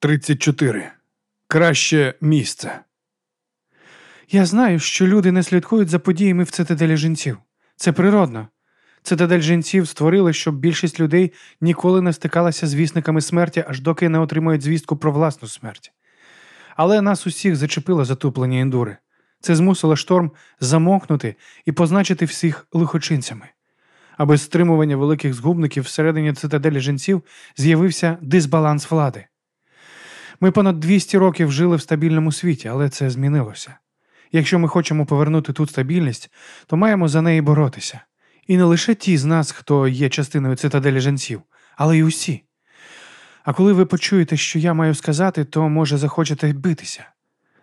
34. Краще місце. Я знаю, що люди не слідкують за подіями в цитаделі жінців. Це природно. Цитадель жінців створили, щоб більшість людей ніколи не стикалася з вісниками смерті, аж доки не отримають звістку про власну смерть. Але нас усіх зачепило затуплення індури. Це змусило шторм замокнути і позначити всіх лихочинцями. А без стримування великих згубників всередині цитаделі жінців з'явився дисбаланс влади. Ми понад 200 років жили в стабільному світі, але це змінилося. Якщо ми хочемо повернути тут стабільність, то маємо за неї боротися. І не лише ті з нас, хто є частиною цитаделі жінців, але й усі. А коли ви почуєте, що я маю сказати, то може захочете битися.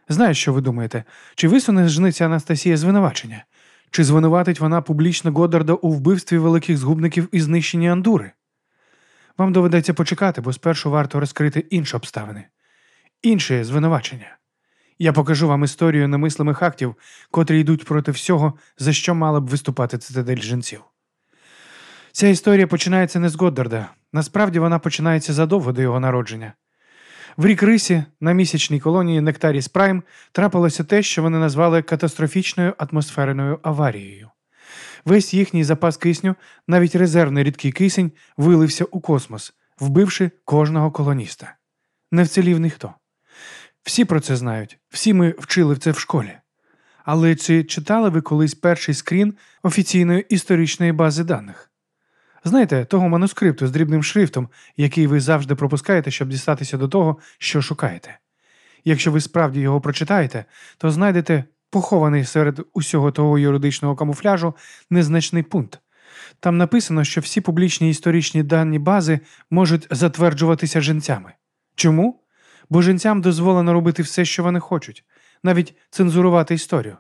Знаю, що ви думаєте, чи висуне жниця Анастасія звинувачення? Чи звинуватить вона публічно Годдарда у вбивстві великих згубників і знищенні Андури? Вам доведеться почекати, бо спершу варто розкрити інші обставини, інші звинувачення. Я покажу вам історію немислимих актів, котрі йдуть проти всього, за що мала б виступати цитадель жінців. Ця історія починається не з Годдарда. Насправді вона починається задовго до його народження. В рік Рисі на місячній колонії Нектаріс Прайм трапилося те, що вони назвали катастрофічною атмосферною аварією. Весь їхній запас кисню, навіть резервний рідкий кисень, вилився у космос, вбивши кожного колоніста. Не вцілів ніхто. Всі про це знають, всі ми вчили це в школі. Але чи читали ви колись перший скрін офіційної історичної бази даних? Знаєте, того манускрипту з дрібним шрифтом, який ви завжди пропускаєте, щоб дістатися до того, що шукаєте. Якщо ви справді його прочитаєте, то знайдете похований серед усього того юридичного камуфляжу незначний пункт. Там написано, що всі публічні історичні дані бази можуть затверджуватися жінцями. Чому? Бо жінцям дозволено робити все, що вони хочуть, навіть цензурувати історію.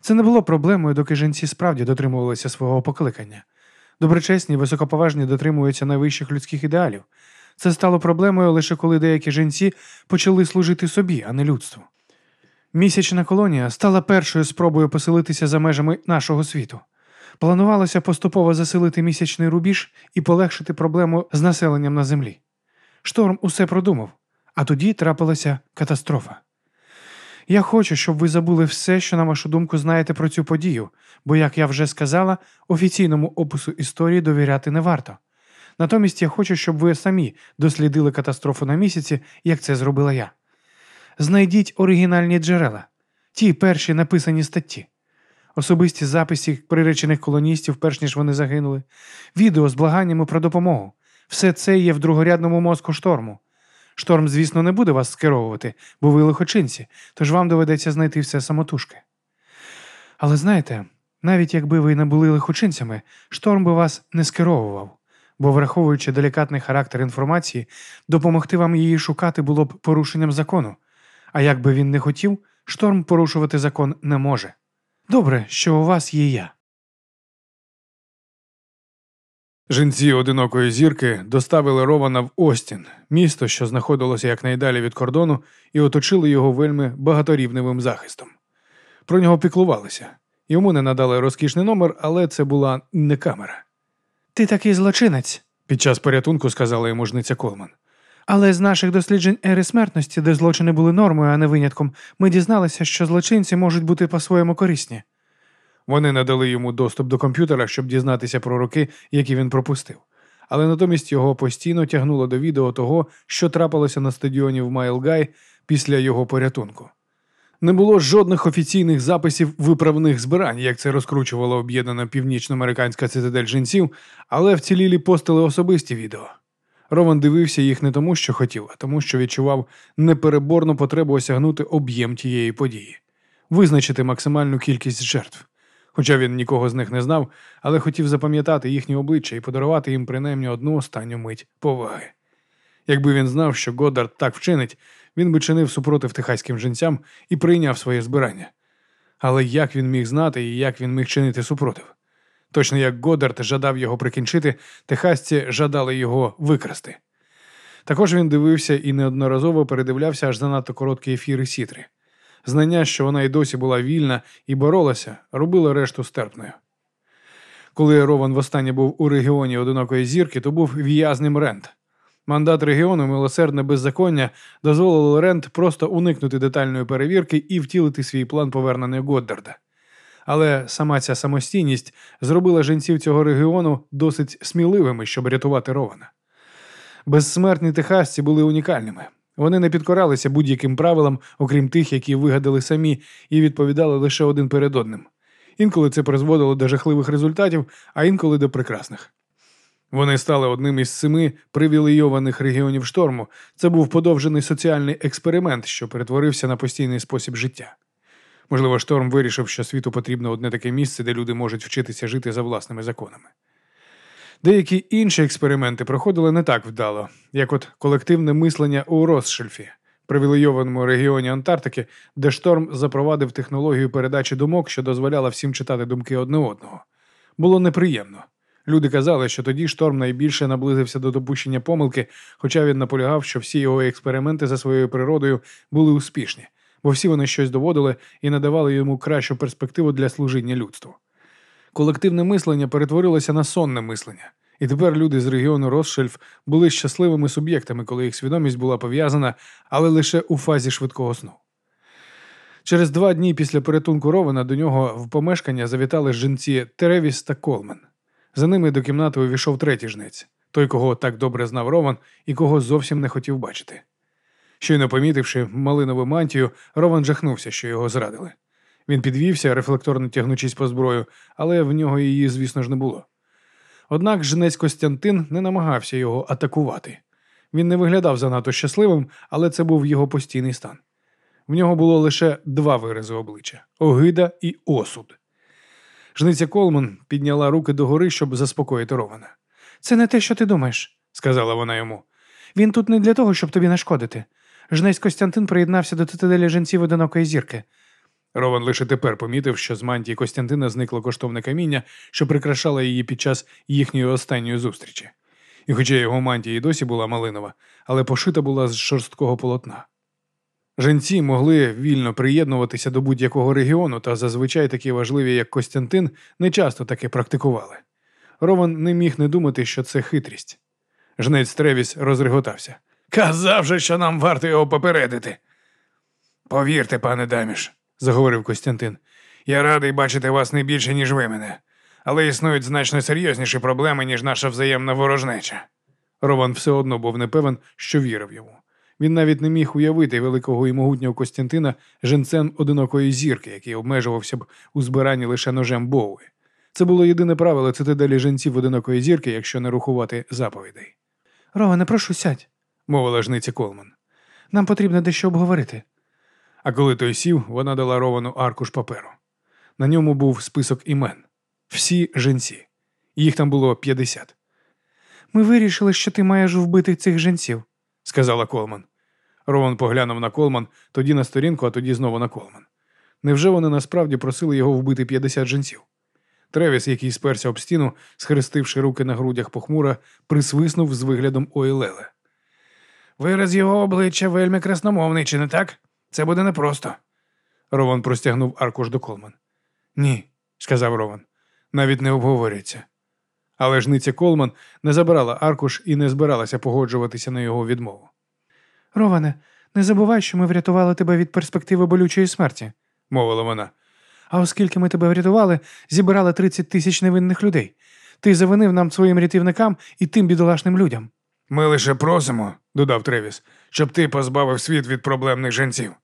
Це не було проблемою, доки жінці справді дотримувалися свого покликання. Доброчесні, високоповажні дотримуються найвищих людських ідеалів. Це стало проблемою лише коли деякі жінці почали служити собі, а не людству. Місячна колонія стала першою спробою поселитися за межами нашого світу. Планувалося поступово заселити місячний рубіж і полегшити проблему з населенням на землі. Шторм усе продумав, а тоді трапилася катастрофа. Я хочу, щоб ви забули все, що, на вашу думку, знаєте про цю подію, бо, як я вже сказала, офіційному опису історії довіряти не варто. Натомість я хочу, щоб ви самі дослідили катастрофу на місяці, як це зробила я. Знайдіть оригінальні джерела, ті перші написані статті, особисті записи приречених колоністів, перш ніж вони загинули, відео з благаннями про допомогу. Все це є в другорядному мозку шторму. Шторм, звісно, не буде вас скеровувати, бо ви лихочинці, тож вам доведеться знайти все самотужки. Але знаєте, навіть якби ви не були лихочинцями, шторм би вас не скеровував, бо, враховуючи делікатний характер інформації, допомогти вам її шукати було б порушенням закону. А як би він не хотів, шторм порушувати закон не може. Добре, що у вас є я. Жінці одинокої зірки доставили Рована в Остін, місто, що знаходилося якнайдалі від кордону, і оточили його вельми багаторівневим захистом. Про нього піклувалися. Йому не надали розкішний номер, але це була не камера. Ти такий злочинець, Під час порятунку сказала йому жниця Колман. але з наших досліджень ери смертності, де злочини були нормою, а не винятком, ми дізналися, що злочинці можуть бути по-своєму корисні. Вони надали йому доступ до комп'ютера, щоб дізнатися про роки, які він пропустив. Але натомість його постійно тягнуло до відео того, що трапилося на стадіоні в Майлгай після його порятунку. Не було жодних офіційних записів виправних збирань, як це розкручувала об'єднана північноамериканська цитадель жінців, але вцілілі постили особисті відео. Роман дивився їх не тому, що хотів, а тому, що відчував непереборну потребу осягнути об'єм тієї події, визначити максимальну кількість жертв. Хоча він нікого з них не знав, але хотів запам'ятати їхні обличчя і подарувати їм принаймні одну останню мить поваги. Якби він знав, що Годдард так вчинить, він би чинив супротив техаським жінцям і прийняв своє збирання. Але як він міг знати і як він міг чинити супротив? Точно як Годдард жадав його прикінчити, техасці жадали його викрасти. Також він дивився і неодноразово передивлявся аж занадто короткі ефіри Сітри. Знання, що вона й досі була вільна і боролася, робило решту стерпною. Коли Рован востаннє був у регіоні одинокої зірки, то був в'язним Рент. Мандат регіону милосердне беззаконня дозволило Рент просто уникнути детальної перевірки і втілити свій план повернення Годдарда. Але сама ця самостійність зробила жінців цього регіону досить сміливими, щоб рятувати Рована. Безсмертні техасці були унікальними. Вони не підкоралися будь-яким правилам, окрім тих, які вигадали самі, і відповідали лише один перед одним. Інколи це призводило до жахливих результатів, а інколи до прекрасних. Вони стали одним із семи привілейованих регіонів шторму. Це був подовжений соціальний експеримент, що перетворився на постійний спосіб життя. Можливо, шторм вирішив, що світу потрібно одне таке місце, де люди можуть вчитися жити за власними законами. Деякі інші експерименти проходили не так вдало, як от колективне мислення у Росшельфі, привілейованому регіоні Антарктики, де шторм запровадив технологію передачі думок, що дозволяла всім читати думки одне одного. Було неприємно. Люди казали, що тоді шторм найбільше наблизився до допущення помилки, хоча він наполягав, що всі його експерименти за своєю природою були успішні, бо всі вони щось доводили і надавали йому кращу перспективу для служіння людству. Колективне мислення перетворилося на сонне мислення, і тепер люди з регіону Росшельф були щасливими суб'єктами, коли їх свідомість була пов'язана, але лише у фазі швидкого сну. Через два дні після порятунку Ровена до нього в помешкання завітали жінці Теревіс та Колмен. За ними до кімнати увійшов третій жнець, той, кого так добре знав Рован і кого зовсім не хотів бачити. Щойно помітивши малинову мантію, Рован жахнувся, що його зрадили. Він підвівся, рефлекторно тягнучись по зброю, але в нього її, звісно ж, не було. Однак жнець Костянтин не намагався його атакувати. Він не виглядав занадто щасливим, але це був його постійний стан. В нього було лише два вирази обличчя огида і осуд. Жниця Колман підняла руки догори, щоб заспокоїти Рована. Це не те, що ти думаєш, сказала вона йому. Він тут не для того, щоб тобі нашкодити. Жнець Костянтин приєднався до цитаделі жінців одинокої зірки. Рован лише тепер помітив, що з мантії Костянтина зникло коштовне каміння, що прикрашало її під час їхньої останньої зустрічі. І хоча його мантія і досі була малинова, але пошита була з шорсткого полотна. Женці могли вільно приєднуватися до будь-якого регіону, та зазвичай такі важливі, як Костянтин, не часто таке практикували. Рован не міг не думати, що це хитрість. Жнець Тревіс розреготався. Казав же, що нам варто його попередити. Повірте, пане Даміш, заговорив Костянтин. Я радий бачити вас не більше, ніж ви мене, але існують значно серйозніші проблеми, ніж наша взаємна ворожнеча. Рован все одно був не певен, що вірив йому. Він навіть не міг уявити великого і могутнього Костянтина женцем одинокої зірки, який обмежувався б у збиранні лише ножем Боуи. Це було єдине правило цитаделі женців одинокої зірки, якщо не рахувати заповідей. Роване, прошу сядь, мовила жниця Колман. Нам потрібно дещо обговорити. А коли той сів, вона дала Ровану аркуш паперу. На ньому був список імен. Всі женці. Їх там було 50. Ми вирішили, що ти маєш вбити цих женців, сказала Колман. Рован поглянув на Колман, тоді на сторінку, а тоді знову на Колман. Невже вони насправді просили його вбити 50 жінців? Тревіс, який сперся об стіну, схрестивши руки на грудях похмура, присвиснув з виглядом Ойлеле. Вираз його обличчя вельми красномовний, чи не так? Це буде непросто. Рован простягнув аркуш до Колман. Ні, сказав Рован. Навіть не обговорюється. Але жниця Колман не забирала аркуш і не збиралася погоджуватися на його відмову. Роване, не забувай, що ми врятували тебе від перспективи болючої смерті, мовила вона. А оскільки ми тебе врятували, зібрали 30 тисяч невинних людей. Ти завинив нам своїм рятівникам і тим бідолашним людям. Ми лише просимо, додав Тревіс, щоб ти позбавив світ від проблемних жінців.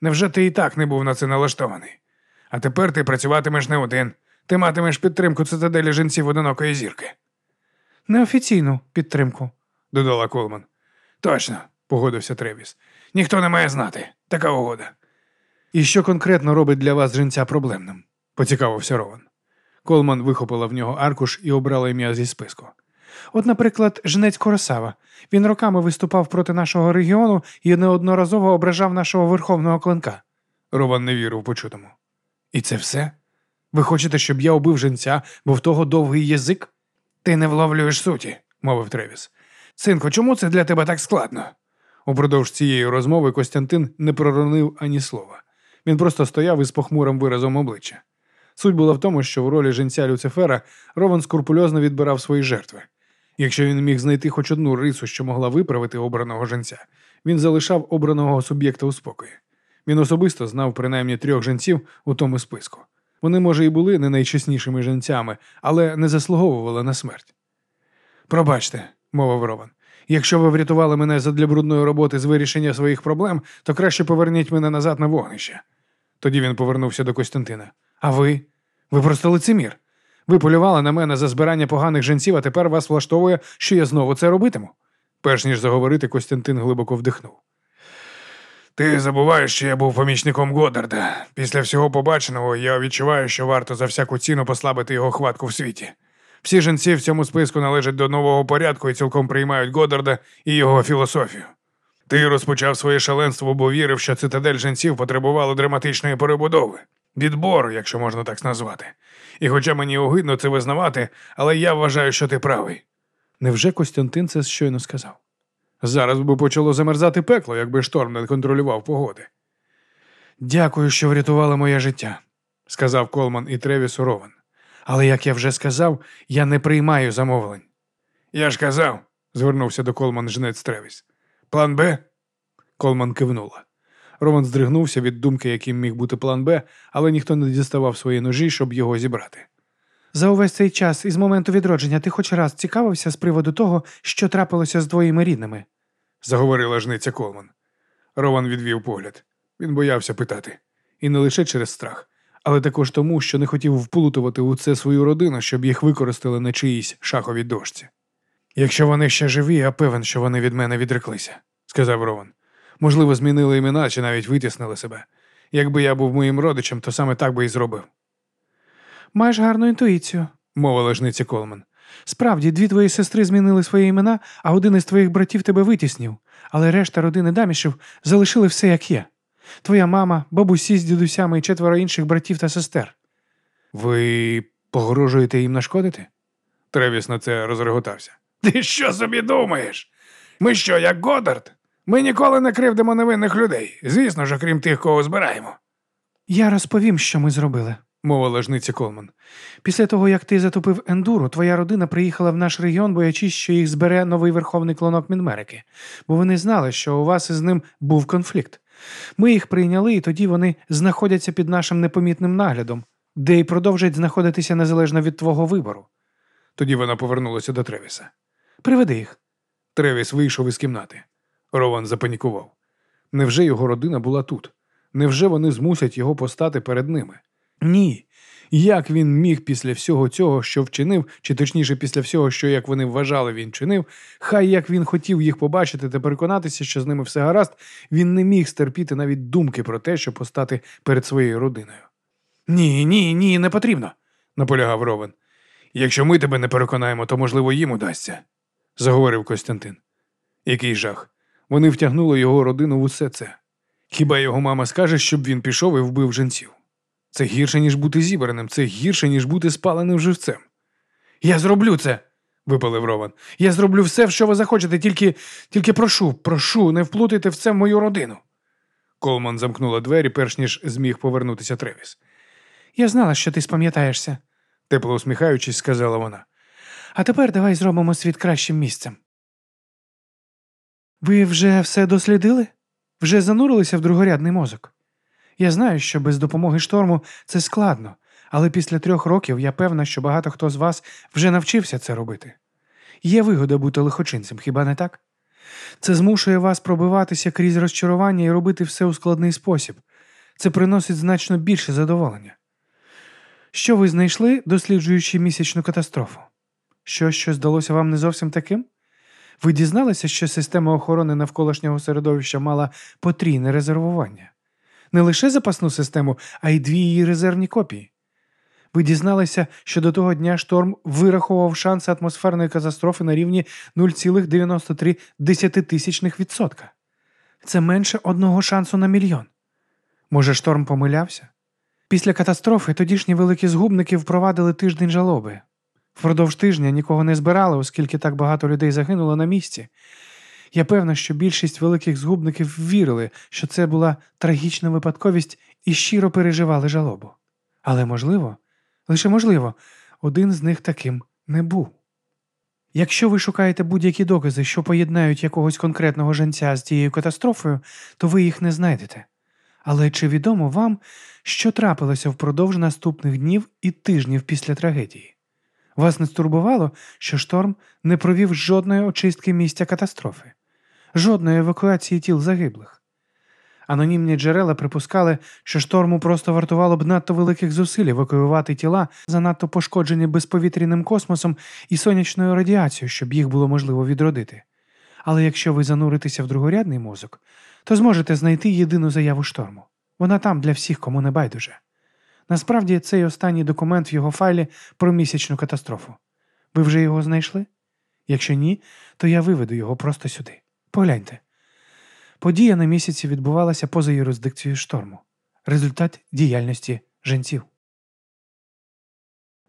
Невже ти і так не був на це налаштований? А тепер ти працюватимеш не один. Ти матимеш підтримку цитаделі жінців одинокої зірки. Неофіційну підтримку, додала Колман. Точно, погодився Тревіс. Ніхто не має знати. Така угода. І що конкретно робить для вас жінця проблемним? поцікавився Рован. Колман вихопила в нього аркуш і обрала ім'я зі списку. От, наприклад, жнець Коросава. Він роками виступав проти нашого регіону і неодноразово ображав нашого верховного клинка. Рован не вірив почутому. І це все? Ви хочете, щоб я убив женця, бо в того довгий язик? Ти не вловлюєш суті, мовив Тревіс. Синко, чому це для тебе так складно? Упродовж цієї розмови Костянтин не проронив ані слова. Він просто стояв із похмурим виразом обличчя. Суть була в тому, що в ролі женця Люцифера Рован скрупульозно відбирав свої жертви. Якщо він міг знайти хоч одну рису, що могла виправити обраного женця, він залишав обраного суб'єкта у спокої. Він особисто знав принаймні трьох женців у тому списку. Вони, може, і були не найчеснішими женцями, але не заслуговували на смерть. Пробачте, мовив Рован. Якщо ви врятували мене задля брудної роботи з вирішення своїх проблем, то краще поверніть мене назад на вогнище. Тоді він повернувся до Костянтина. А ви? Ви просто лицемір. Ви полювали на мене за збирання поганих женців, а тепер вас влаштовує, що я знову це робитиму. Перш ніж заговорити, Костянтин глибоко вдихнув. Ти забуваєш, що я був помічником Годарда. Після всього побаченого я відчуваю, що варто за всяку ціну послабити його хватку в світі. Всі жінці в цьому списку належать до нового порядку і цілком приймають Годарда і його філософію. Ти розпочав своє шаленство, бо вірив, що цитадель жінців потребувала драматичної перебудови, відбору, якщо можна так назвати. І хоча мені огидно це визнавати, але я вважаю, що ти правий. Невже Костянтин це щойно сказав? Зараз би почало замерзати пекло, якби шторм не контролював погоди. Дякую, що врятували моє життя, сказав Колман і Тревіс Рован. Але, як я вже сказав, я не приймаю замовлень. Я ж казав, звернувся до Колман жнець Тревіс. План Б? Колман кивнула. Роман здригнувся від думки, яким міг бути план Б, але ніхто не діставав свої ножі, щоб його зібрати. За увесь цей час із моменту відродження ти хоч раз цікавився з приводу того, що трапилося з твоїми рідними? заговорила жниця Колман. Роман відвів погляд. Він боявся питати. І не лише через страх, але також тому, що не хотів вплутувати у це свою родину, щоб їх використали на чиїсь шаховій дошці. Якщо вони ще живі, я певен, що вони від мене відреклися, сказав Рован. Можливо, змінили імена чи навіть витіснили себе. Якби я був моїм родичем, то саме так би і зробив. Маєш гарну інтуїцію, мовила жниця Колман. Справді, дві твої сестри змінили свої імена, а один із твоїх братів тебе витіснів, але решта родини Дамішів залишили все як є. Твоя мама, бабусі з дідусями і четверо інших братів та сестер. Ви погрожуєте їм нашкодити? Тревіс на це розреготався. Ти що собі думаєш? Ми що, як Годард? Ми ніколи не кривдимо невинних людей, звісно ж, окрім тих, кого збираємо. Я розповім, що ми зробили, мовила жниця Колман. Після того, як ти затопив ендуру, твоя родина приїхала в наш регіон, боячись, що їх збере новий верховний клонок Мінмерики, бо вони знали, що у вас із ним був конфлікт. Ми їх прийняли, і тоді вони знаходяться під нашим непомітним наглядом, де й продовжать знаходитися незалежно від твого вибору. Тоді вона повернулася до Тревіса. Приведи їх. Тревіс вийшов із кімнати. Рован запанікував. Невже його родина була тут? Невже вони змусять його постати перед ними? Ні. Як він міг після всього цього, що вчинив, чи точніше після всього, що, як вони вважали, він чинив, хай як він хотів їх побачити та переконатися, що з ними все гаразд, він не міг стерпіти навіть думки про те, щоб постати перед своєю родиною. Ні, ні, ні, не потрібно, наполягав Ровен. Якщо ми тебе не переконаємо, то, можливо, їм удасться, заговорив Костянтин. Який жах. Вони втягнули його родину в усе це. Хіба його мама скаже, щоб він пішов і вбив жінців? Це гірше, ніж бути зібраним, це гірше, ніж бути спаленим живцем. Я зроблю це, випалив Рован. Я зроблю все, що ви захочете, тільки тільки прошу, прошу, не вплутайте в це мою родину. Колман замкнула двері, перш ніж зміг повернутися Тревіс. Я знала, що ти спам'ятаєшся, тепло усміхаючись, сказала вона. А тепер давай зробимо світ кращим місцем. Ви вже все дослідили? Вже занурилися в другорядний мозок? Я знаю, що без допомоги шторму це складно, але після трьох років я певна, що багато хто з вас вже навчився це робити. Є вигода бути лихочинцем, хіба не так? Це змушує вас пробиватися крізь розчарування і робити все у складний спосіб. Це приносить значно більше задоволення. Що ви знайшли, досліджуючи місячну катастрофу? Що, що здалося вам не зовсім таким? Ви дізналися, що система охорони навколишнього середовища мала потрійне резервування? Не лише запасну систему, а й дві її резервні копії. Ви дізналися, що до того дня шторм вирахував шанси атмосферної катастрофи на рівні 0,93 десятитисячних відсотка. Це менше одного шансу на мільйон. Може, шторм помилявся? Після катастрофи тодішні великі згубники впровадили тиждень жалоби. Впродовж тижня нікого не збирали, оскільки так багато людей загинуло на місці. Я певна, що більшість великих згубників вірили, що це була трагічна випадковість і щиро переживали жалобу. Але можливо, лише можливо, один з них таким не був. Якщо ви шукаєте будь-які докази, що поєднають якогось конкретного женця з тією катастрофою, то ви їх не знайдете. Але чи відомо вам, що трапилося впродовж наступних днів і тижнів після трагедії? Вас не стурбувало, що шторм не провів жодної очистки місця катастрофи, жодної евакуації тіл загиблих. Анонімні джерела припускали, що шторму просто вартувало б надто великих зусиль евакуювати тіла, занадто пошкоджені безповітряним космосом і сонячною радіацією, щоб їх було можливо відродити. Але якщо ви зануритеся в другорядний мозок, то зможете знайти єдину заяву шторму. Вона там для всіх, кому не байдуже. Насправді, цей останній документ в його файлі про місячну катастрофу. Ви вже його знайшли? Якщо ні, то я виведу його просто сюди. Погляньте. Подія на місяці відбувалася поза юрисдикцією шторму. Результат діяльності женців.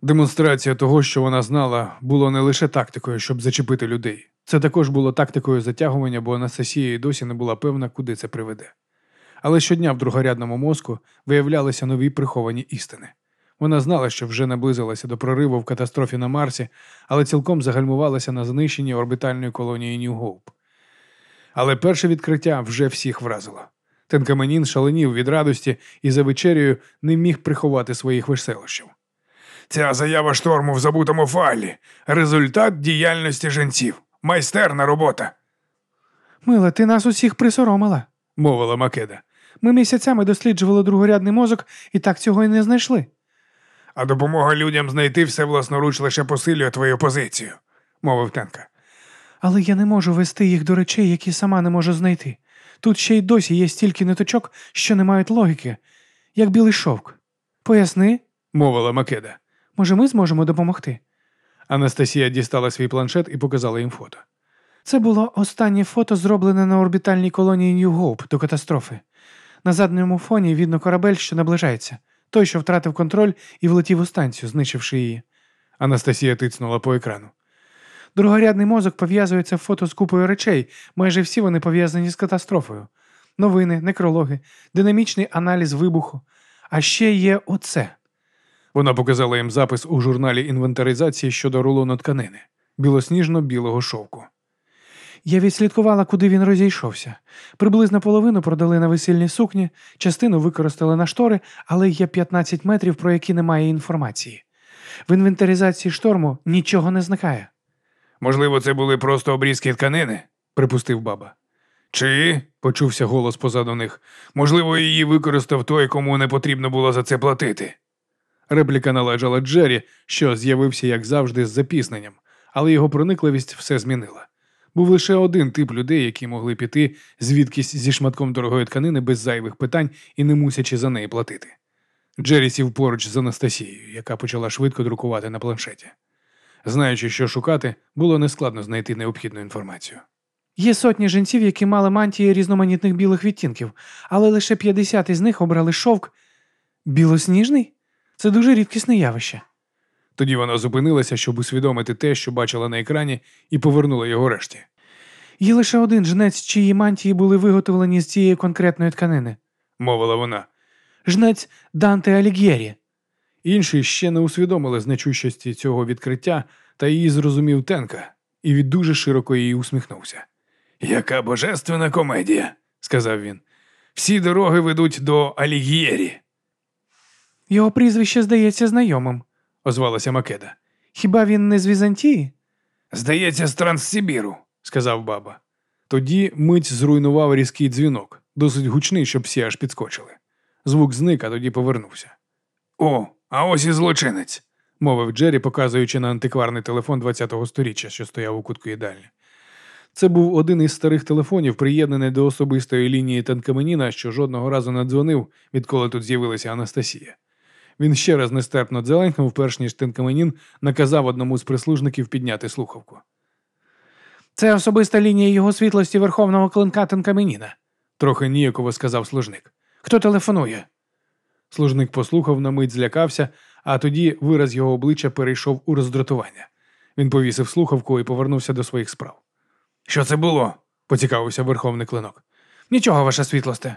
Демонстрація того, що вона знала, було не лише тактикою, щоб зачепити людей. Це також було тактикою затягування, бо Анастасія і досі не була певна, куди це приведе. Але щодня в другорядному мозку виявлялися нові приховані істини. Вона знала, що вже наблизилася до прориву в катастрофі на Марсі, але цілком загальмувалася на знищенні орбітальної колонії Нью-Гоуп. Але перше відкриття вже всіх вразило. Тенкаменін шаленів від радості і за вечерею не міг приховати своїх веселощів. Ця заява шторму в забутому файлі результат діяльності жінців. Майстерна робота, Мила, ти нас усіх присоромила. мовила Македа. Ми місяцями досліджували другорядний мозок і так цього і не знайшли. А допомога людям знайти все власноруч лише посилює твою позицію, мовив Тенка. Але я не можу вести їх до речей, які сама не можу знайти. Тут ще й досі є стільки ниточок, що не мають логіки, як білий шовк. Поясни, мовила Македа. може, ми зможемо допомогти. Анастасія дістала свій планшет і показала їм фото. Це було останнє фото, зроблене на орбітальній колонії Нью-Гоуп до катастрофи. На задньому фоні видно корабель, що наближається, той, що втратив контроль і влетів у станцію, знищивши її. Анастасія тицнула по екрану. Другорядний мозок пов'язується фото з купою речей, майже всі вони пов'язані з катастрофою. Новини, некрологи, динамічний аналіз вибуху. А ще є оце. Вона показала їм запис у журналі інвентаризації щодо рулону тканини білосніжно-білого шовку. Я відслідкувала, куди він розійшовся. Приблизно половину продали на весільні сукні, частину використали на штори, але є 15 метрів, про які немає інформації. В інвентаризації шторму нічого не зникає. Можливо, це були просто обрізки тканини, припустив баба. Чи, почувся голос позаду них, можливо, її використав той, кому не потрібно було за це платити. Репліка належала Джері, що з'явився, як завжди, з запізненням, але його проникливість все змінила. Був лише один тип людей, які могли піти звідкись зі шматком дорогої тканини без зайвих питань і не мусячи за неї платити. Джері сів поруч з Анастасією, яка почала швидко друкувати на планшеті. Знаючи, що шукати, було нескладно знайти необхідну інформацію. Є сотні жінців, які мали мантії різноманітних білих відтінків, але лише 50 із них обрали шовк. Білосніжний? Це дуже рідкісне явище. Тоді вона зупинилася, щоб усвідомити те, що бачила на екрані, і повернула його решті. Є лише один жнець, чиї мантії були виготовлені з цієї конкретної тканини. Мовила вона. Жнець Данте Алігєрі. Інші ще не усвідомили значущості цього відкриття, та її зрозумів Тенка, і від дуже широко їй усміхнувся. Яка божественна комедія, сказав він. Всі дороги ведуть до Алігєрі, Його прізвище здається знайомим, озвалася Македа. Хіба він не з Візантії? Здається, з Транссибіру, сказав баба. Тоді мить зруйнував різкий дзвінок, досить гучний, щоб всі аж підскочили. Звук зник, а тоді повернувся. О, а ось і злочинець, мовив Джері, показуючи на антикварний телефон 20-го сторіччя, що стояв у кутку їдальні. Це був один із старих телефонів, приєднаний до особистої лінії Танкаменіна, що жодного разу не дзвонив, відколи тут з'явилася Анастасія. Він ще раз нестерпно дзеленькнув, перш ніж Танкаменін наказав одному з прислужників підняти слухавку. Це особиста лінія його світлості верховного клинка Тенкаменіна. Трохи ніяково сказав служник. Хто телефонує? Служник послухав, на мить злякався, а тоді вираз його обличчя перейшов у роздратування. Він повісив слухавку і повернувся до своїх справ. Що це було? поцікавився верховний клинок. Нічого, ваша світлосте.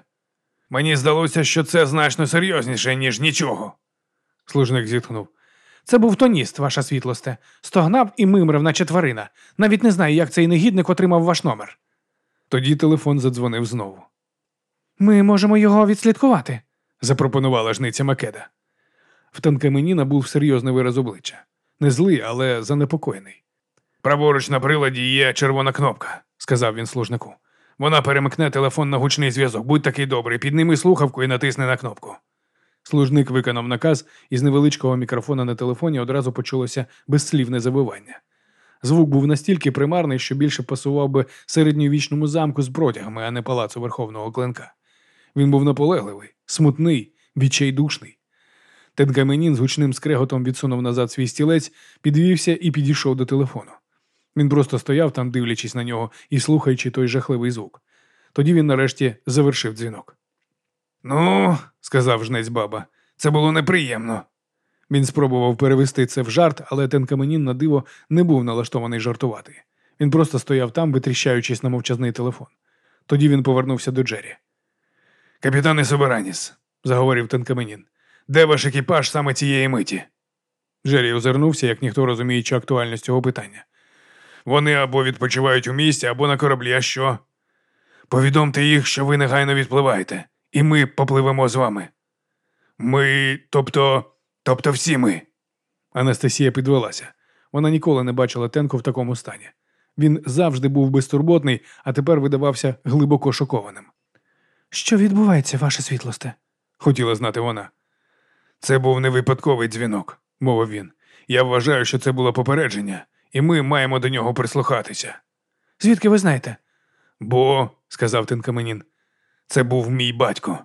Мені здалося, що це значно серйозніше, ніж нічого. Служник зітхнув. Це був тоніст, ваша світлосте. Стогнав і мимрив, наче тварина. Навіть не знаю, як цей негідник отримав ваш номер. Тоді телефон задзвонив знову. Ми можемо його відслідкувати. запропонувала жниця Македа. В Танкаменіна був серйозний вираз обличчя. Не злий, але занепокоєний. Праворуч на приладі є червона кнопка, сказав він служнику. Вона перемикне телефон на гучний зв'язок. Будь такий добрий, підніми слухавку і натисни на кнопку. Служник виконав наказ, і з невеличкого мікрофона на телефоні одразу почулося безслівне завивання. Звук був настільки примарний, що більше пасував би середньовічному замку з протягами, а не палацу верховного клинка. Він був наполегливий, смутний, відчайдушний. Тенкаменін з гучним скреготом відсунув назад свій стілець, підвівся і підійшов до телефону. Він просто стояв там, дивлячись на нього і слухаючи той жахливий звук. Тоді він нарешті завершив дзвінок. Ну, сказав жнець баба, це було неприємно. Він спробував перевести це в жарт, але Тенкаменін на диво не був налаштований жартувати. Він просто стояв там, витріщаючись на мовчазний телефон. Тоді він повернувся до Джері. Капітане Собераніс, заговорив Тенкаменін, де ваш екіпаж саме цієї миті? Джері озирнувся, як ніхто розуміючи актуальність цього питання. Вони або відпочивають у місті, або на кораблі, а що? Повідомте їх, що ви негайно відпливаєте, і ми попливемо з вами. Ми, тобто, тобто всі ми. Анастасія підвелася. Вона ніколи не бачила Тенку в такому стані. Він завжди був безтурботний, а тепер видавався глибоко шокованим. Що відбувається, ваше світлосте? Хотіла знати вона. Це був не випадковий дзвінок, мовив він. Я вважаю, що це було попередження, і ми маємо до нього прислухатися. Звідки ви знаєте? Бо, сказав Тенкаменін, це був мій батько.